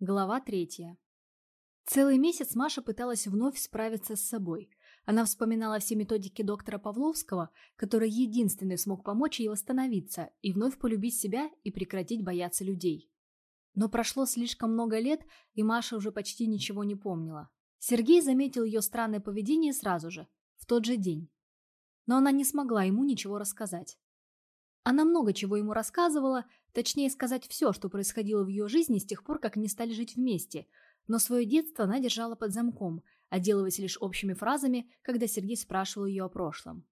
Глава третья. Целый месяц Маша пыталась вновь справиться с собой. Она вспоминала все методики доктора Павловского, который единственный смог помочь ей восстановиться и вновь полюбить себя и прекратить бояться людей. Но прошло слишком много лет, и Маша уже почти ничего не помнила. Сергей заметил ее странное поведение сразу же, в тот же день. Но она не смогла ему ничего рассказать. Она много чего ему рассказывала, точнее сказать все, что происходило в ее жизни с тех пор, как они стали жить вместе, но свое детство она держала под замком, отделываясь лишь общими фразами, когда Сергей спрашивал ее о прошлом.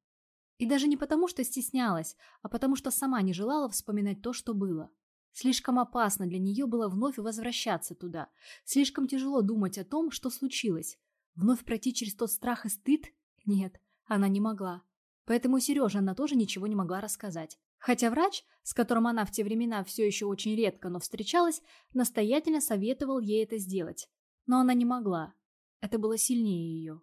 И даже не потому, что стеснялась, а потому что сама не желала вспоминать то, что было. Слишком опасно для нее было вновь возвращаться туда. Слишком тяжело думать о том, что случилось. Вновь пройти через тот страх и стыд? Нет, она не могла. Поэтому Сереже она тоже ничего не могла рассказать. Хотя врач, с которым она в те времена все еще очень редко, но встречалась, настоятельно советовал ей это сделать. Но она не могла. Это было сильнее ее.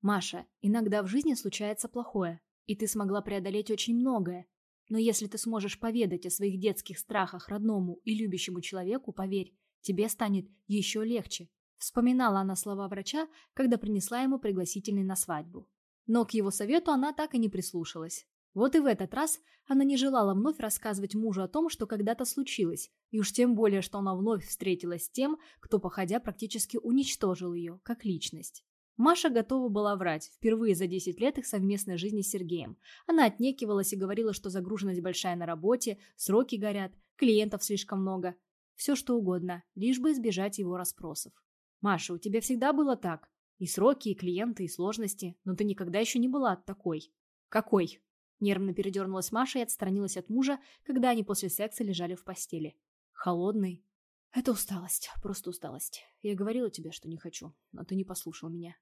«Маша, иногда в жизни случается плохое, и ты смогла преодолеть очень многое. Но если ты сможешь поведать о своих детских страхах родному и любящему человеку, поверь, тебе станет еще легче». Вспоминала она слова врача, когда принесла ему пригласительный на свадьбу. Но к его совету она так и не прислушалась. Вот и в этот раз она не желала вновь рассказывать мужу о том, что когда-то случилось, и уж тем более, что она вновь встретилась с тем, кто, походя, практически уничтожил ее, как личность. Маша готова была врать, впервые за 10 лет их совместной жизни с Сергеем. Она отнекивалась и говорила, что загруженность большая на работе, сроки горят, клиентов слишком много. Все что угодно, лишь бы избежать его расспросов. «Маша, у тебя всегда было так. И сроки, и клиенты, и сложности, но ты никогда еще не была такой». «Какой?» Нервно передернулась Маша и отстранилась от мужа, когда они после секса лежали в постели. Холодный. Это усталость, просто усталость. Я говорила тебе, что не хочу, но ты не послушал меня.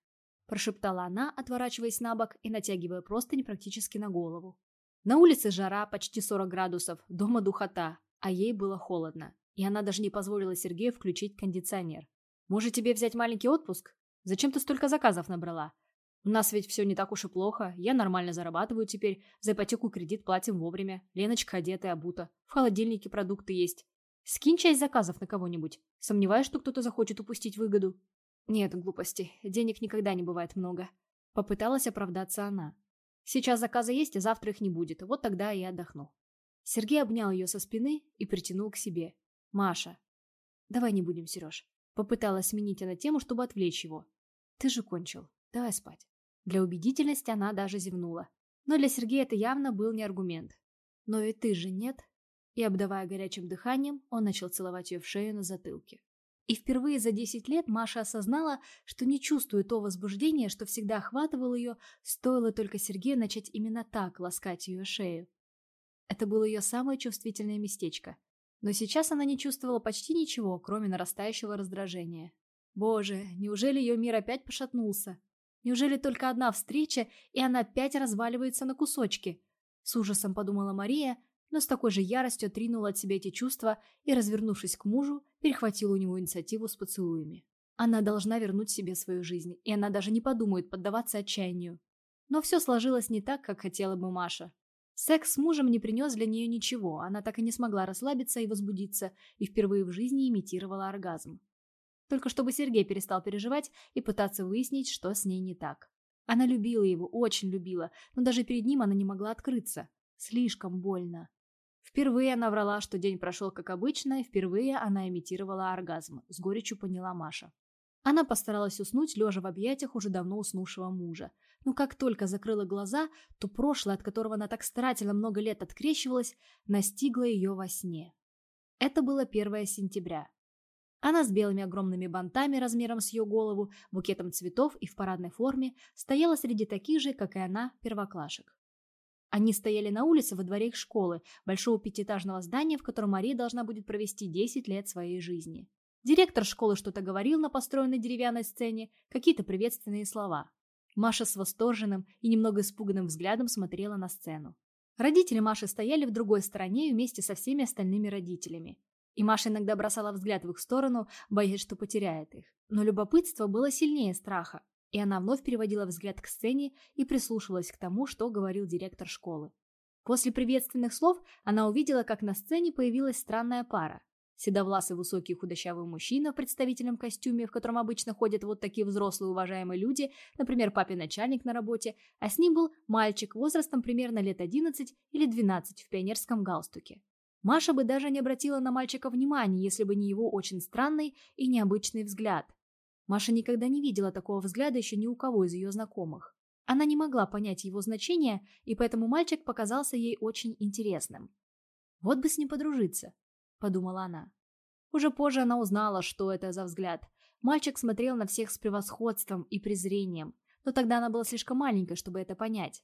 Прошептала она, отворачиваясь на бок и натягивая простынь практически на голову. На улице жара, почти 40 градусов, дома духота, а ей было холодно. И она даже не позволила Сергею включить кондиционер. «Может, тебе взять маленький отпуск? Зачем ты столько заказов набрала? У нас ведь все не так уж и плохо. Я нормально зарабатываю теперь. За ипотеку кредит платим вовремя. Леночка одетая, обута. В холодильнике продукты есть. Скинь часть заказов на кого-нибудь. Сомневаюсь, что кто-то захочет упустить выгоду. Нет, глупости. Денег никогда не бывает много. Попыталась оправдаться она. Сейчас заказы есть, а завтра их не будет. Вот тогда и отдохну. Сергей обнял ее со спины и притянул к себе. «Маша». «Давай не будем, Сереж». Попыталась сменить она тему, чтобы отвлечь его. «Ты же кончил. Давай спать». Для убедительности она даже зевнула. Но для Сергея это явно был не аргумент. «Но ведь ты же нет?» И, обдавая горячим дыханием, он начал целовать ее в шею на затылке. И впервые за 10 лет Маша осознала, что не чувствует то возбуждения, что всегда охватывало ее, стоило только Сергею начать именно так ласкать ее шею. Это было ее самое чувствительное местечко. Но сейчас она не чувствовала почти ничего, кроме нарастающего раздражения. Боже, неужели ее мир опять пошатнулся? Неужели только одна встреча, и она опять разваливается на кусочки? С ужасом подумала Мария, но с такой же яростью отринула от себя эти чувства и, развернувшись к мужу, перехватила у него инициативу с поцелуями. Она должна вернуть себе свою жизнь, и она даже не подумает поддаваться отчаянию. Но все сложилось не так, как хотела бы Маша. Секс с мужем не принес для нее ничего, она так и не смогла расслабиться и возбудиться, и впервые в жизни имитировала оргазм. Только чтобы Сергей перестал переживать и пытаться выяснить, что с ней не так. Она любила его, очень любила, но даже перед ним она не могла открыться. Слишком больно. Впервые она врала, что день прошел как обычно, и впервые она имитировала оргазм, с горечью поняла Маша. Она постаралась уснуть, лежа в объятиях уже давно уснувшего мужа. Но как только закрыла глаза, то прошлое, от которого она так старательно много лет открещивалась, настигло ее во сне. Это было 1 сентября. Она с белыми огромными бантами размером с ее голову, букетом цветов и в парадной форме стояла среди таких же, как и она, первоклашек. Они стояли на улице во дворе их школы, большого пятиэтажного здания, в котором Мария должна будет провести 10 лет своей жизни. Директор школы что-то говорил на построенной деревянной сцене, какие-то приветственные слова. Маша с восторженным и немного испуганным взглядом смотрела на сцену. Родители Маши стояли в другой стороне вместе со всеми остальными родителями. И Маша иногда бросала взгляд в их сторону, боясь, что потеряет их. Но любопытство было сильнее страха, и она вновь переводила взгляд к сцене и прислушивалась к тому, что говорил директор школы. После приветственных слов она увидела, как на сцене появилась странная пара. седовласый высокий худощавый мужчина в представительном костюме, в котором обычно ходят вот такие взрослые уважаемые люди, например, папин начальник на работе, а с ним был мальчик возрастом примерно лет 11 или 12 в пионерском галстуке. Маша бы даже не обратила на мальчика внимания, если бы не его очень странный и необычный взгляд. Маша никогда не видела такого взгляда еще ни у кого из ее знакомых. Она не могла понять его значение, и поэтому мальчик показался ей очень интересным. «Вот бы с ним подружиться», — подумала она. Уже позже она узнала, что это за взгляд. Мальчик смотрел на всех с превосходством и презрением, но тогда она была слишком маленькой, чтобы это понять.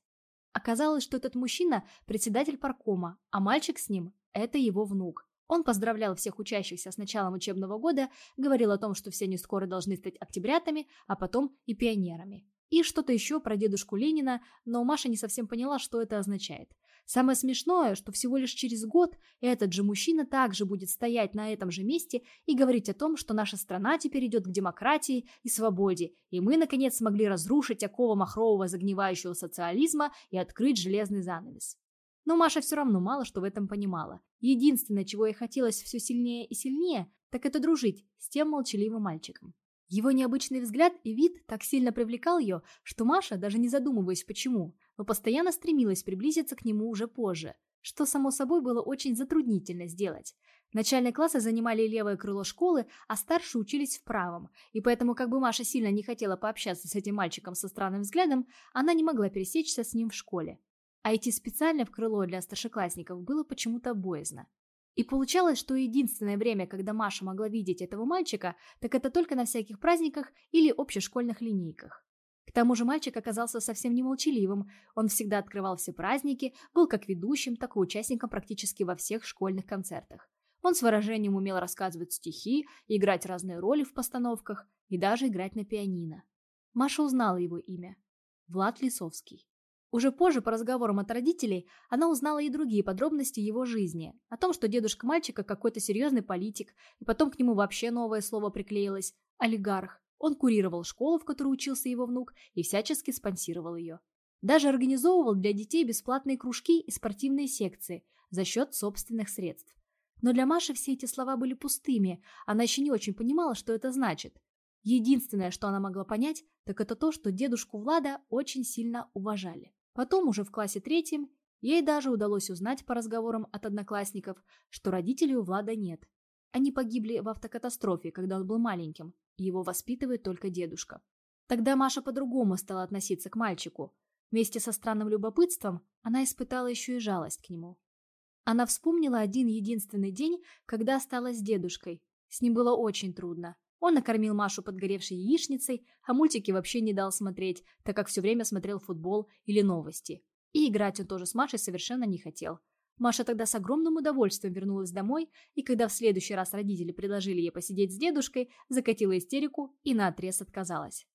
Оказалось, что этот мужчина – председатель паркома, а мальчик с ним – это его внук. Он поздравлял всех учащихся с началом учебного года, говорил о том, что все они скоро должны стать октябрятами, а потом и пионерами. И что-то еще про дедушку Ленина, но Маша не совсем поняла, что это означает. Самое смешное, что всего лишь через год этот же мужчина также будет стоять на этом же месте и говорить о том, что наша страна теперь идет к демократии и свободе, и мы, наконец, смогли разрушить оковы махрового загнивающего социализма и открыть железный занавес. Но Маша все равно мало что в этом понимала. Единственное, чего ей хотелось все сильнее и сильнее, так это дружить с тем молчаливым мальчиком. Его необычный взгляд и вид так сильно привлекал ее, что Маша, даже не задумываясь почему, но постоянно стремилась приблизиться к нему уже позже, что, само собой, было очень затруднительно сделать. Начальные классы занимали левое крыло школы, а старшие учились в правом, и поэтому, как бы Маша сильно не хотела пообщаться с этим мальчиком со странным взглядом, она не могла пересечься с ним в школе. А идти специально в крыло для старшеклассников было почему-то боязно. И получалось, что единственное время, когда Маша могла видеть этого мальчика, так это только на всяких праздниках или общешкольных линейках. К тому же мальчик оказался совсем не молчаливым, он всегда открывал все праздники, был как ведущим, так и участником практически во всех школьных концертах. Он с выражением умел рассказывать стихи, играть разные роли в постановках и даже играть на пианино. Маша узнала его имя – Влад Лисовский. Уже позже, по разговорам от родителей, она узнала и другие подробности его жизни. О том, что дедушка мальчика какой-то серьезный политик, и потом к нему вообще новое слово приклеилось – олигарх. Он курировал школу, в которой учился его внук, и всячески спонсировал ее. Даже организовывал для детей бесплатные кружки и спортивные секции за счет собственных средств. Но для Маши все эти слова были пустыми, она еще не очень понимала, что это значит. Единственное, что она могла понять, так это то, что дедушку Влада очень сильно уважали. Потом, уже в классе третьем, ей даже удалось узнать по разговорам от одноклассников, что родителей у Влада нет. Они погибли в автокатастрофе, когда он был маленьким, его воспитывает только дедушка. Тогда Маша по-другому стала относиться к мальчику. Вместе со странным любопытством она испытала еще и жалость к нему. Она вспомнила один единственный день, когда осталась с дедушкой. С ним было очень трудно. Он накормил Машу подгоревшей яичницей, а мультики вообще не дал смотреть, так как все время смотрел футбол или новости. И играть он тоже с Машей совершенно не хотел. Маша тогда с огромным удовольствием вернулась домой, и когда в следующий раз родители предложили ей посидеть с дедушкой, закатила истерику и наотрез отказалась.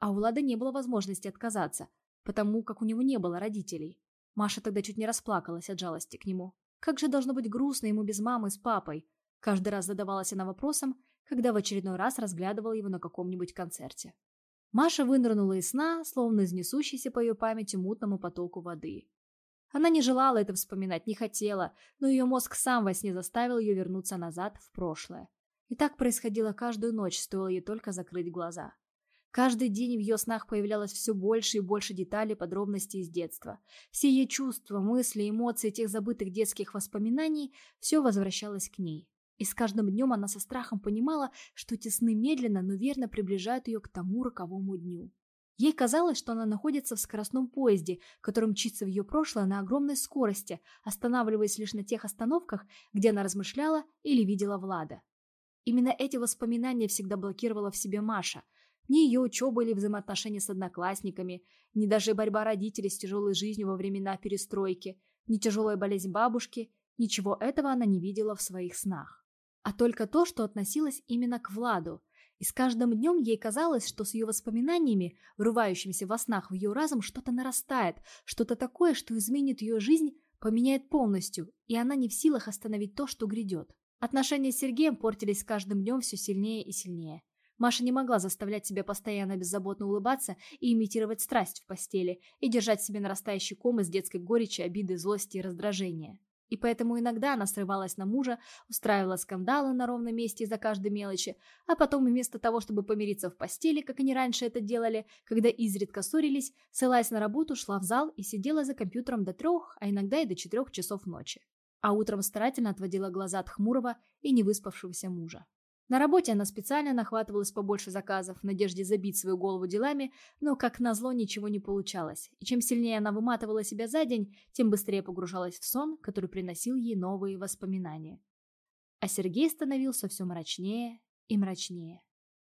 А у Влада не было возможности отказаться, потому как у него не было родителей. Маша тогда чуть не расплакалась от жалости к нему. Как же должно быть грустно ему без мамы с папой? Каждый раз задавалась она вопросом, когда в очередной раз разглядывала его на каком-нибудь концерте. Маша вынырнула из сна, словно из несущейся по ее памяти мутному потоку воды. Она не желала это вспоминать, не хотела, но ее мозг сам во сне заставил ее вернуться назад в прошлое. И так происходило каждую ночь, стоило ей только закрыть глаза. Каждый день в ее снах появлялось все больше и больше деталей, подробностей из детства. Все ее чувства, мысли, эмоции тех забытых детских воспоминаний – все возвращалось к ней. И с каждым днем она со страхом понимала, что эти сны медленно, но верно приближают ее к тому роковому дню. Ей казалось, что она находится в скоростном поезде, который мчится в ее прошлое на огромной скорости, останавливаясь лишь на тех остановках, где она размышляла или видела Влада. Именно эти воспоминания всегда блокировала в себе Маша. Ни ее учеба или взаимоотношения с одноклассниками, ни даже борьба родителей с тяжелой жизнью во времена перестройки, ни тяжелая болезнь бабушки, ничего этого она не видела в своих снах. А только то, что относилось именно к Владу – и с каждым днем ей казалось, что с ее воспоминаниями, врывающимися во снах в ее разум, что-то нарастает, что-то такое, что изменит ее жизнь, поменяет полностью, и она не в силах остановить то, что грядет. Отношения с Сергеем портились с каждым днем все сильнее и сильнее. Маша не могла заставлять себя постоянно беззаботно улыбаться и имитировать страсть в постели, и держать себе нарастающий ком из детской горечи, обиды, злости и раздражения. И поэтому иногда она срывалась на мужа, устраивала скандалы на ровном месте из-за каждой мелочи, а потом вместо того, чтобы помириться в постели, как они раньше это делали, когда изредка ссорились, ссылаясь на работу, шла в зал и сидела за компьютером до трех, а иногда и до четырех часов ночи. А утром старательно отводила глаза от хмурого и невыспавшегося мужа. На работе она специально нахватывалась побольше заказов в надежде забить свою голову делами, но, как назло, ничего не получалось. И чем сильнее она выматывала себя за день, тем быстрее погружалась в сон, который приносил ей новые воспоминания. А Сергей становился все мрачнее и мрачнее.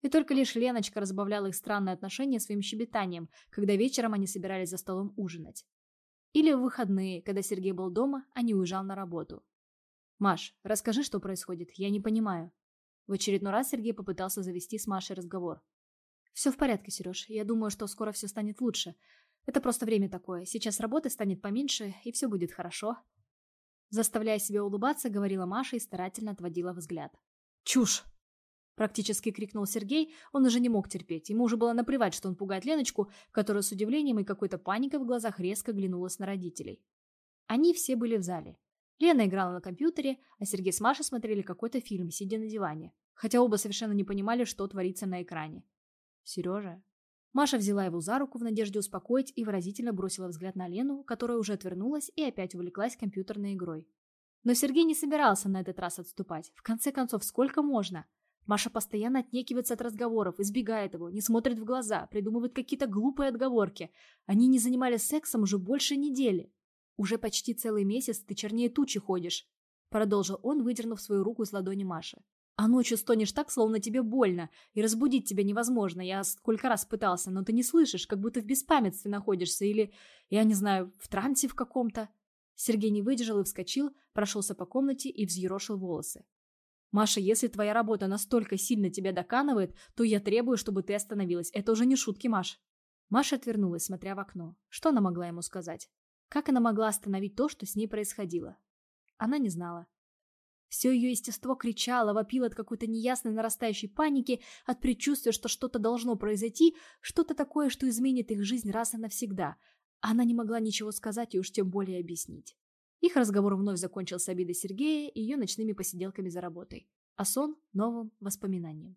И только лишь Леночка разбавляла их странные отношения своим щебетанием, когда вечером они собирались за столом ужинать. Или в выходные, когда Сергей был дома, а не уезжал на работу. «Маш, расскажи, что происходит, я не понимаю», в очередной раз Сергей попытался завести с Машей разговор. «Все в порядке, Сереж. Я думаю, что скоро все станет лучше. Это просто время такое. Сейчас работы станет поменьше, и все будет хорошо». Заставляя себя улыбаться, говорила Маша и старательно отводила взгляд. «Чушь!» Практически крикнул Сергей, он уже не мог терпеть. Ему уже было наплевать, что он пугает Леночку, которая с удивлением и какой-то паникой в глазах резко глянулась на родителей. Они все были в зале. Лена играла на компьютере, а Сергей с Машей смотрели какой-то фильм, сидя на диване. Хотя оба совершенно не понимали, что творится на экране. «Сережа?» Маша взяла его за руку в надежде успокоить и выразительно бросила взгляд на Лену, которая уже отвернулась и опять увлеклась компьютерной игрой. Но Сергей не собирался на этот раз отступать. В конце концов, сколько можно? Маша постоянно отнекивается от разговоров, избегает его, не смотрит в глаза, придумывает какие-то глупые отговорки. Они не занимались сексом уже больше недели. «Уже почти целый месяц ты чернее тучи ходишь», — продолжил он, выдернув свою руку из ладони Маши. «А ночью стонешь так, словно тебе больно, и разбудить тебя невозможно. Я сколько раз пытался, но ты не слышишь, как будто в беспамятстве находишься или, я не знаю, в трансе в каком-то». Сергей не выдержал и вскочил, прошелся по комнате и взъерошил волосы. «Маша, если твоя работа настолько сильно тебя доканывает, то я требую, чтобы ты остановилась. Это уже не шутки, Маш». Маша отвернулась, смотря в окно. Что она могла ему сказать? Как она могла остановить то, что с ней происходило? Она не знала. Все ее естество кричало, вопило от какой-то неясной нарастающей паники, от предчувствия, что что-то должно произойти, что-то такое, что изменит их жизнь раз и навсегда. Она не могла ничего сказать и уж тем более объяснить. Их разговор вновь закончился обидой Сергея и ее ночными посиделками за работой, а сон – новым воспоминанием.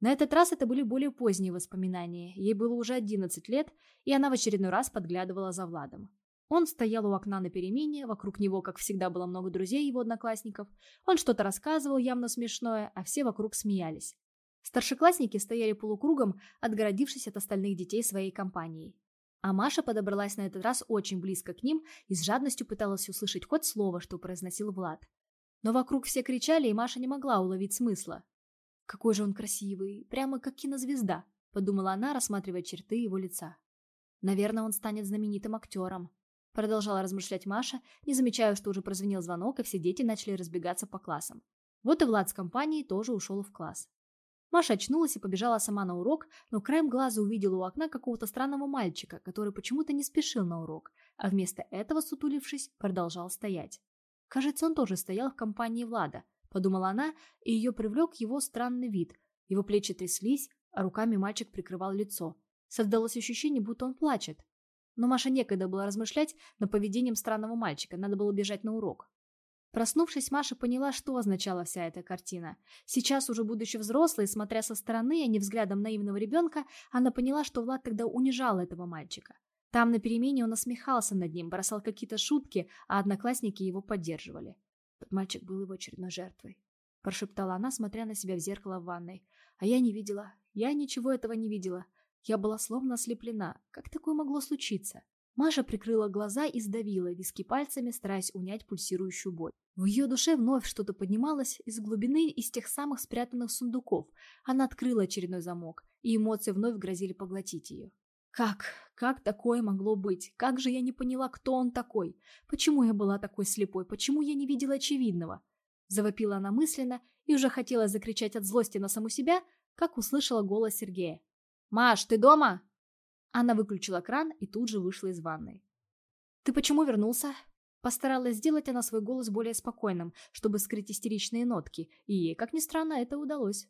На этот раз это были более поздние воспоминания, ей было уже 11 лет, и она в очередной раз подглядывала за Владом. Он стоял у окна на перемене, вокруг него, как всегда, было много друзей его одноклассников. Он что-то рассказывал, явно смешное, а все вокруг смеялись. Старшеклассники стояли полукругом, отгородившись от остальных детей своей компанией. А Маша подобралась на этот раз очень близко к ним и с жадностью пыталась услышать хоть слово, что произносил Влад. Но вокруг все кричали, и Маша не могла уловить смысла. «Какой же он красивый, прямо как кинозвезда», — подумала она, рассматривая черты его лица. «Наверное, он станет знаменитым актером. Продолжала размышлять Маша, не замечая, что уже прозвенел звонок, и все дети начали разбегаться по классам. Вот и Влад с компанией тоже ушел в класс. Маша очнулась и побежала сама на урок, но краем глаза увидела у окна какого-то странного мальчика, который почему-то не спешил на урок, а вместо этого, сутулившись, продолжал стоять. Кажется, он тоже стоял в компании Влада, подумала она, и ее привлек его странный вид. Его плечи тряслись, а руками мальчик прикрывал лицо. Создалось ощущение, будто он плачет. Но Маше некогда было размышлять над поведением странного мальчика, надо было бежать на урок. Проснувшись, Маша поняла, что означала вся эта картина. Сейчас, уже будучи взрослой, смотря со стороны, а не взглядом наивного ребенка, она поняла, что Влад тогда унижал этого мальчика. Там на перемене он насмехался над ним, бросал какие-то шутки, а одноклассники его поддерживали. Тот мальчик был его очередной жертвой. Прошептала она, смотря на себя в зеркало в ванной. А я не видела. Я ничего этого не видела. Я была словно ослеплена. Как такое могло случиться? Маша прикрыла глаза и сдавила виски пальцами, стараясь унять пульсирующую боль. В ее душе вновь что-то поднималось из глубины из тех самых спрятанных сундуков. Она открыла очередной замок, и эмоции вновь грозили поглотить ее. Как? Как такое могло быть? Как же я не поняла, кто он такой? Почему я была такой слепой? Почему я не видела очевидного? Завопила она мысленно и уже хотела закричать от злости на саму себя, как услышала голос Сергея. «Маш, ты дома?» Она выключила кран и тут же вышла из ванной. «Ты почему вернулся?» Постаралась сделать она свой голос более спокойным, чтобы скрыть истеричные нотки, и ей, как ни странно, это удалось.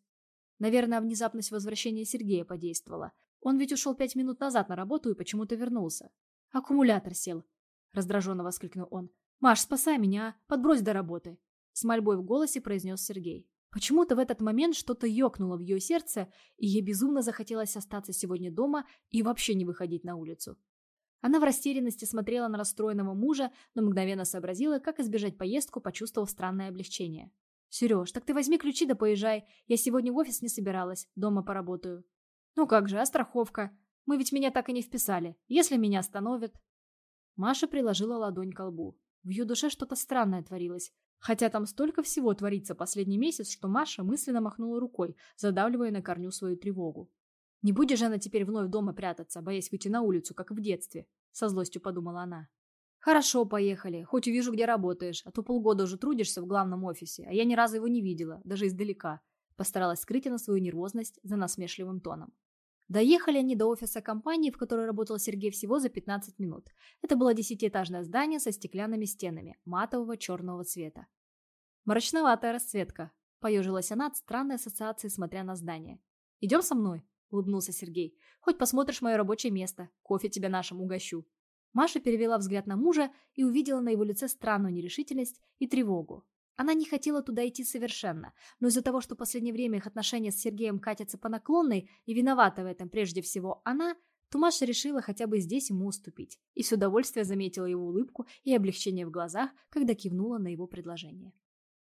Наверное, внезапность возвращения Сергея подействовала. Он ведь ушел пять минут назад на работу и почему-то вернулся. «Аккумулятор сел», — раздраженно воскликнул он. «Маш, спасай меня, подбрось до работы», — с мольбой в голосе произнес Сергей. Почему-то в этот момент что-то ёкнуло в ее сердце, и ей безумно захотелось остаться сегодня дома и вообще не выходить на улицу. Она в растерянности смотрела на расстроенного мужа, но мгновенно сообразила, как избежать поездку, почувствовав странное облегчение. «Сереж, так ты возьми ключи да поезжай. Я сегодня в офис не собиралась, дома поработаю». «Ну как же, а страховка? Мы ведь меня так и не вписали. Если меня остановят...» Маша приложила ладонь к лбу. В ее душе что-то странное творилось. Хотя там столько всего творится последний месяц, что Маша мысленно махнула рукой, задавливая на корню свою тревогу. Не будешь же она теперь вновь дома прятаться, боясь выйти на улицу, как в детстве, со злостью подумала она. Хорошо, поехали. Хоть увижу, где работаешь, а то полгода уже трудишься в главном офисе, а я ни разу его не видела, даже издалека. Постаралась скрыть она свою нервозность за насмешливым тоном. Доехали они до офиса компании, в которой работал Сергей всего за 15 минут. Это было десятиэтажное здание со стеклянными стенами, матового черного цвета. «Мрачноватая расцветка», – поежилась она от странной ассоциации, смотря на здание. «Идем со мной?» – улыбнулся Сергей. «Хоть посмотришь мое рабочее место. Кофе тебя нашим угощу». Маша перевела взгляд на мужа и увидела на его лице странную нерешительность и тревогу. Она не хотела туда идти совершенно, но из-за того, что в последнее время их отношения с Сергеем катятся по наклонной, и виновата в этом прежде всего она, то Маша решила хотя бы здесь ему уступить, и с удовольствием заметила его улыбку и облегчение в глазах, когда кивнула на его предложение.